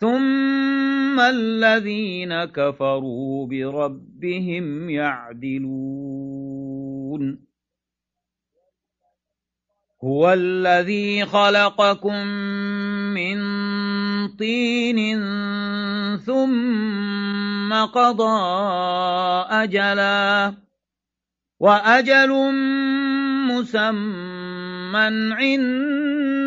ثم الذين كفروا بربهم يعدلون هو الذي خلقكم من طين ثم قضى أجلا وأجل مسمى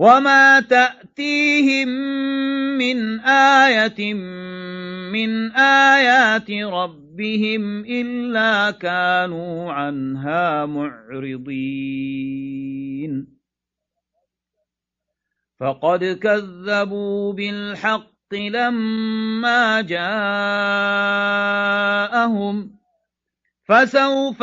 وما تأتيهم من آية من آيات ربهم إلا كانوا عنها معرضين فقد كذبوا بالحق لما جاءهم فسوف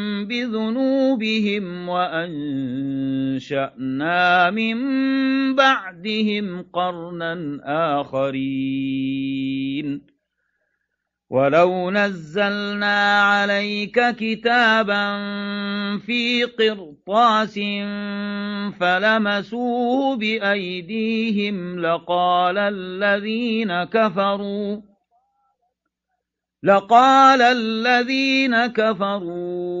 بذنوبهم وأنشأنا من بعدهم قرنا آخرين. ولو نزلنا عليك كتابا في قرطاس فلمسوه بأيديهم لقال الذين كفروا لقال الذين كفروا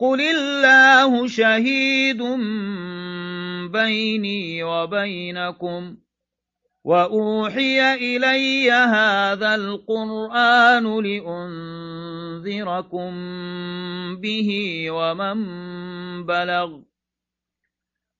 قل الله شهيد بيني وبينكم وأوحي إلي هذا القرآن لأنذركم به ومن بلغ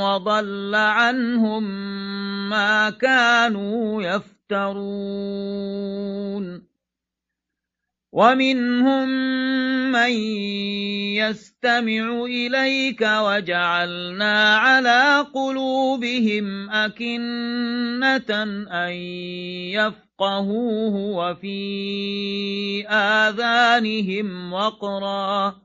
وضل عنهم ما كانوا يفترون ومنهم من يستمع إليك وجعلنا على قلوبهم أكنة أن يفقهوه وفي آذانهم وقرا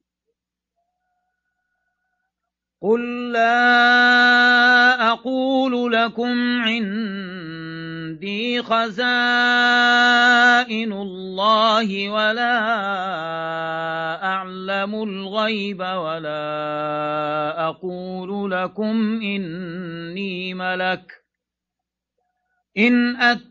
قل لا أقول لكم عندي خزائن الله ولا أعلم الغيب ولا أقول لكم إني ملك إن أت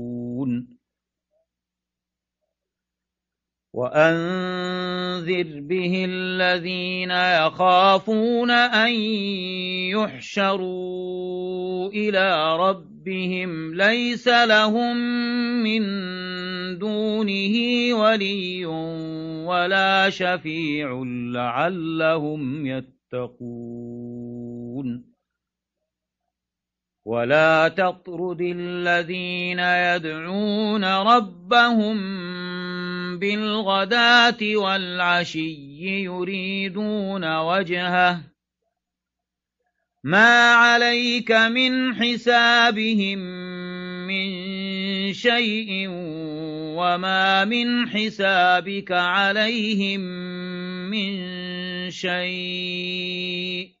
وأنذر به الذين يخافون أن يحشروا إلى ربهم ليس لهم من دونه ولي ولا شفيع لعلهم يتقون ولا تطرد الذين يدعون ربهم بالغداة والعشي يريدون وجهه ما عليك من حسابهم من شيء وما من حسابك عليهم من شيء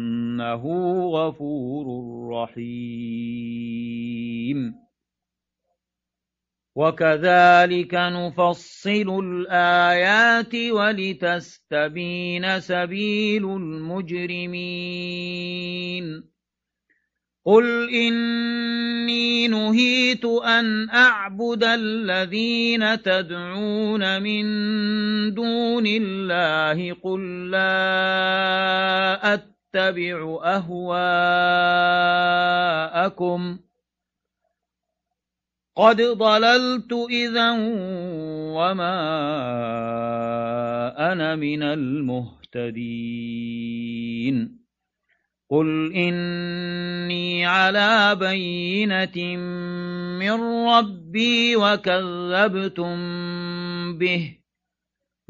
فأنه غفور رحيم وكذلك نفصل الآيات ولتستبين سبيل المجرمين قل إني نهيت أن أعبد الذين تدعون من دون الله قل لا أتبع أهواءكم. قد ضللت إذا وما أنا من المهتدين. قل إني على بينة من ربي وكذبتم به.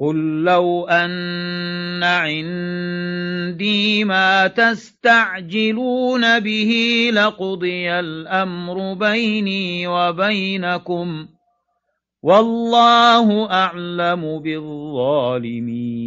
قل لو أن عندي ما تستعجلون به لقضي الأمر بيني وبينكم والله أعلم بالظالمين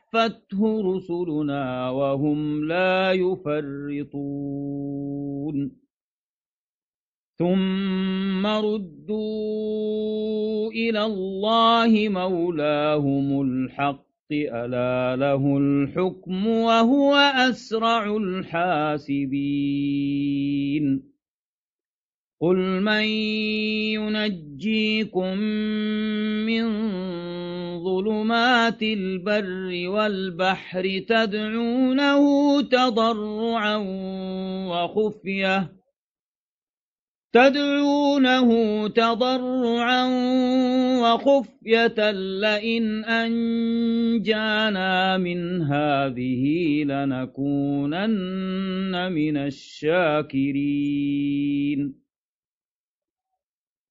توفته رسلنا وهم لا يفرطون ثم ردوا إلى الله مولاهم الحق ألا له الحكم وهو أسرع الحاسبين قل من ينجيكم من ظلمات البر والبحر تدعونه تضرعا وخفيه تدعونه تضرعا وخفية لئن أنجانا من هذه لنكونن من الشاكرين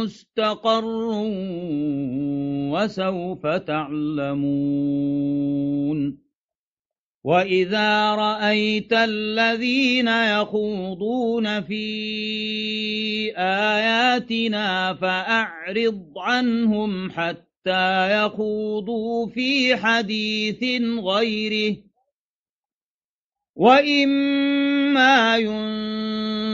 مستقر وسوف تعلمون وإذا رأيت الذين يخوضون في آياتنا فأعرض عنهم حتى يخوضوا في حديث غيره وإما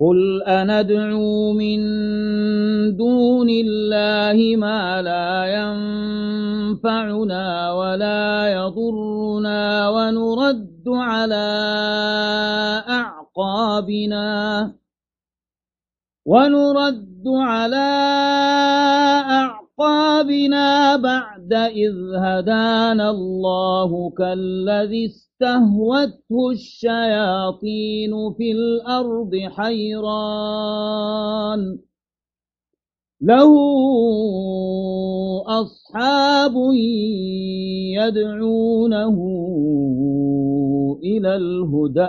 قل أندعو من دون الله ما لا ينفعنا ولا يضرنا ونرد على أعقابنا ونرد على أعقابنا بعد إذ هدانا الله كالذي استهوته الشياطين في الأرض حيران له أصحاب يدعونه إلى الهدى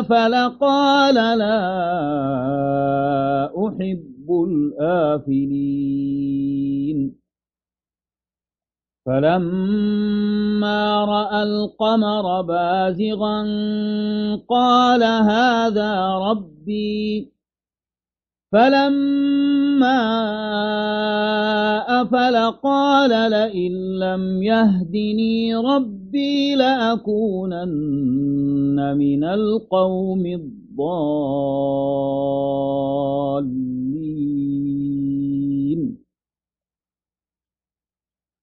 أفل قال لا أحب الآفلين. فلما رأى القمر بازغا قال هذا ربي. فلما أفل قال لئن لم يهدني ربي لأكونن من القوم الضالين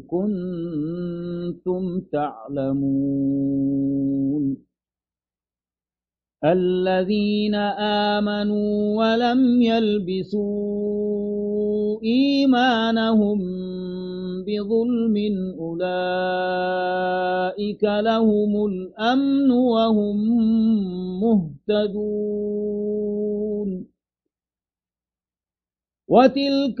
كنتم تعلمون الذين آمنوا ولم يلبسوا إيمانهم بظلم أولئك لهم الأمن وهم مهتدون وتلك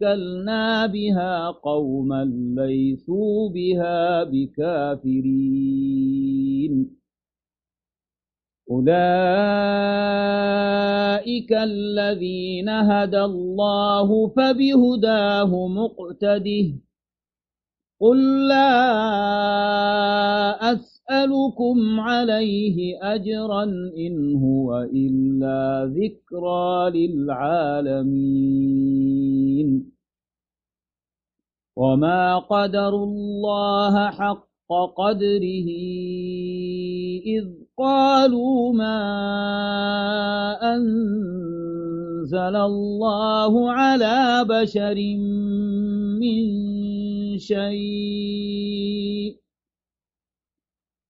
وكلنا بها قوما ليسوا بها بكافرين أولئك الذين هدى الله فبهداه مقتده قل لا أسألكم عليه أجرا إن هو إلا ذكرى للعالمين. وما قدر الله حق قدره إذ قالوا ما أنزل الله على بشر من شيء.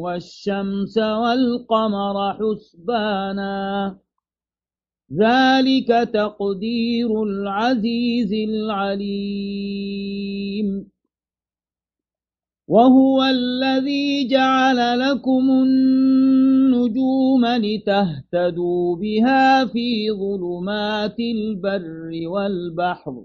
والشمس والقمر حسبانا. ذلك تقدير العزيز العليم. وهو الذي جعل لكم النجوم لتهتدوا بها في ظلمات البر والبحر.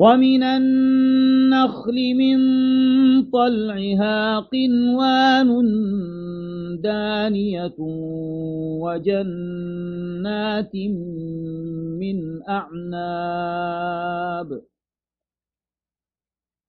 ومن النخل من طلعها قنوان دانية وجنات من أعناب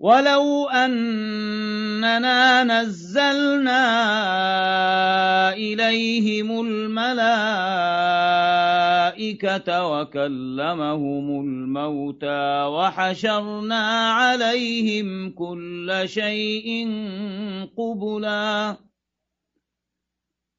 ولو أننا نزلنا إليهم الملائكة وكلمهم الموتى وحشرنا عليهم كل شيء قبلاً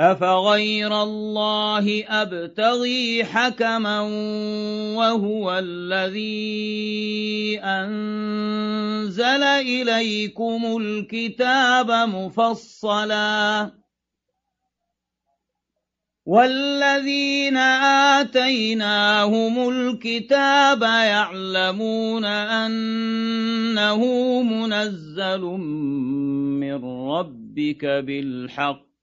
أفغير الله أبتغي حكما وهو الذي أنزل إليكم الكتاب مفصلا والذين آتيناهم الكتاب يعلمون أنه منزل من ربك بالحق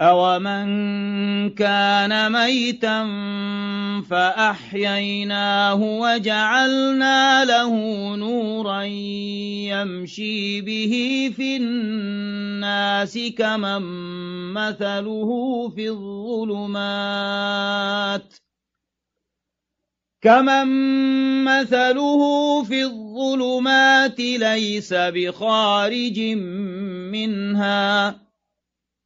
أَوَمَنْ كَانَ مَيْتًا فَأَحْيَيْنَاهُ وَجَعَلْنَا لَهُ نُورًا يَمْشِي بِهِ فِي النَّاسِ كَمَن مَّثَلُهُ فِي الظُّلُمَاتِ كمن مثله في الظلمات ليس بخارج منها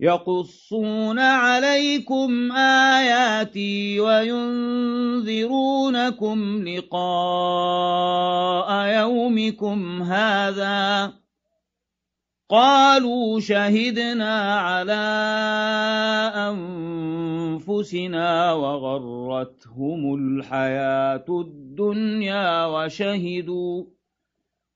يقصون عليكم آياتي وينذرونكم لقاء يومكم هذا قالوا شهدنا على أنفسنا وغرتهم الحياة الدنيا وشهدوا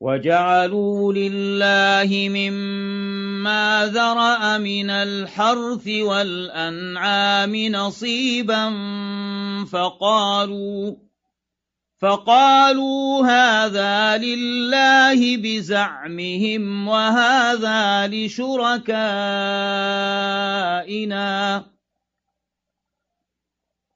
وجعلوا لله مما ذرأ من الحرث والأنعام نصيبا فقالوا فقالوا هذا لله بزعمهم وهذا لشركائنا.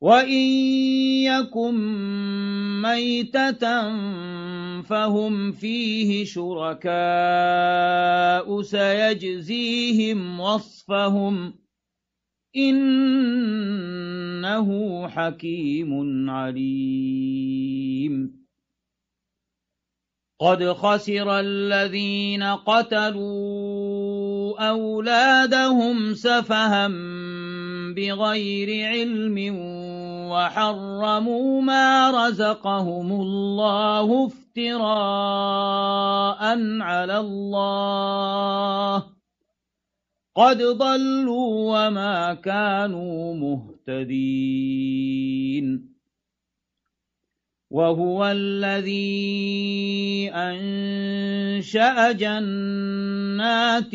وإن يكن ميتة فهم فيه شركاء سيجزيهم وصفهم إنه حكيم عليم. قد خسر الذين قتلوا أولادهم سفها بغير علم وحرموا ما رزقهم الله افتراء على الله. قد ضلوا وما كانوا مهتدين. وهو الذي أنشأ جنات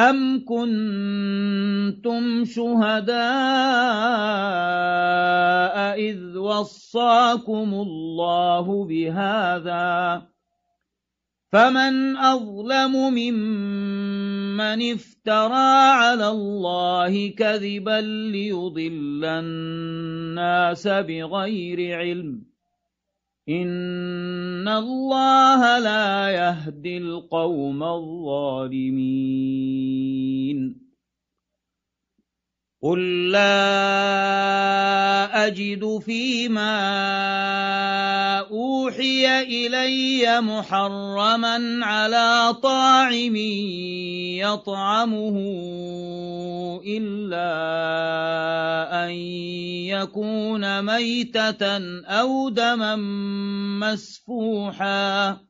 أم كنتم شهداء إذ وصاكم الله بهذا فمن أظلم ممن افترى على الله كذبا ليضل الناس بغير علم إن الله لا يهدي القوم الظالمين قل لا أجد فيما أوحي إلي محرما على طاعم يطعمه إلا أن يكون ميتة أو دما مسفوحا.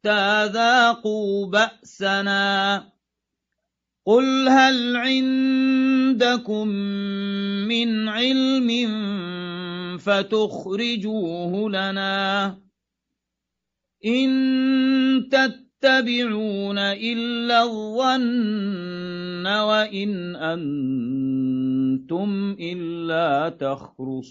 حتى ذاقوا بأسنا. قل هل عندكم من علم فتخرجوه لنا؟ إن تتبعون إلا الظن وإن أنتم إلا تخرصون.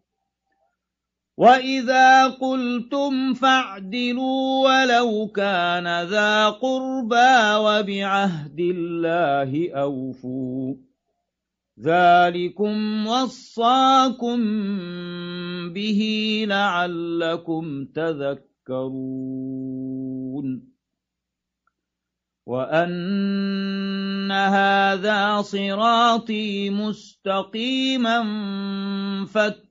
وإذا قلتم فاعدلوا ولو كان ذا قربى وبعهد الله أوفوا ذلكم وصاكم به لعلكم تذكرون وأن هذا صراطي مستقيما فاتقوا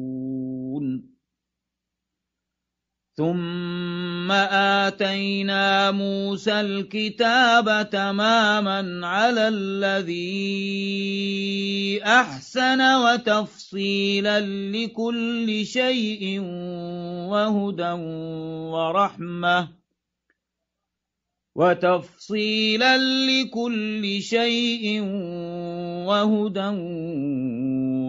ثم آتينا موسى الكتاب تماما على الذي أحسن وتفصيلا لكل شيء وهدى ورحمة وتفصيلا لكل شيء وهدى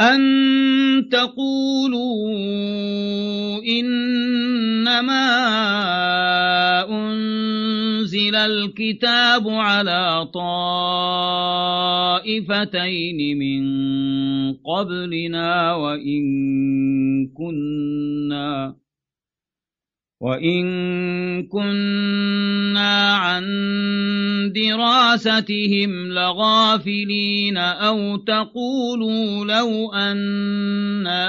أن تقولوا إنما أنزل الكتاب على طائفتين من قبلنا وإن كنا وإن كنا عن دراستهم لغافلين أو تقولوا لو أنا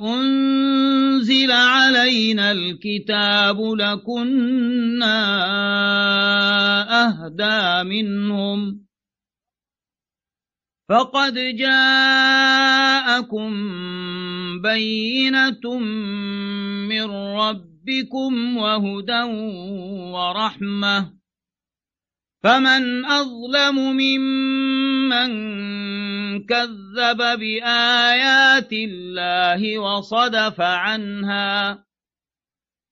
أنزل علينا الكتاب لكنا أهدى منهم فقد جاءكم بينة من ربكم وهدى ورحمة فمن أظلم ممن كذب بآيات الله وصدف عنها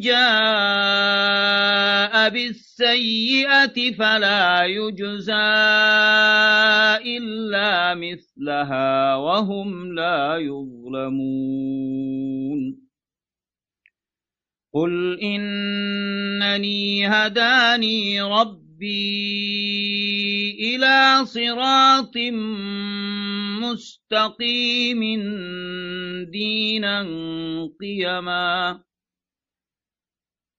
جاء بالسيئة فلا يجزى إلا مثلها وهم لا يظلمون. قل إنني هداني ربي إلى صراط مستقيم دينا قيما.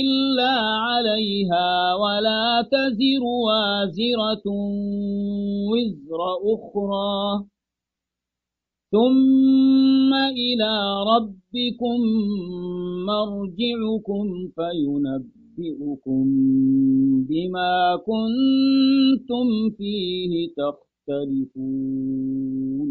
إلا عليها ولا تزر وازرة وزر أخرى. ثم إلى ربكم مرجعكم فينبئكم بما كنتم فيه تختلفون.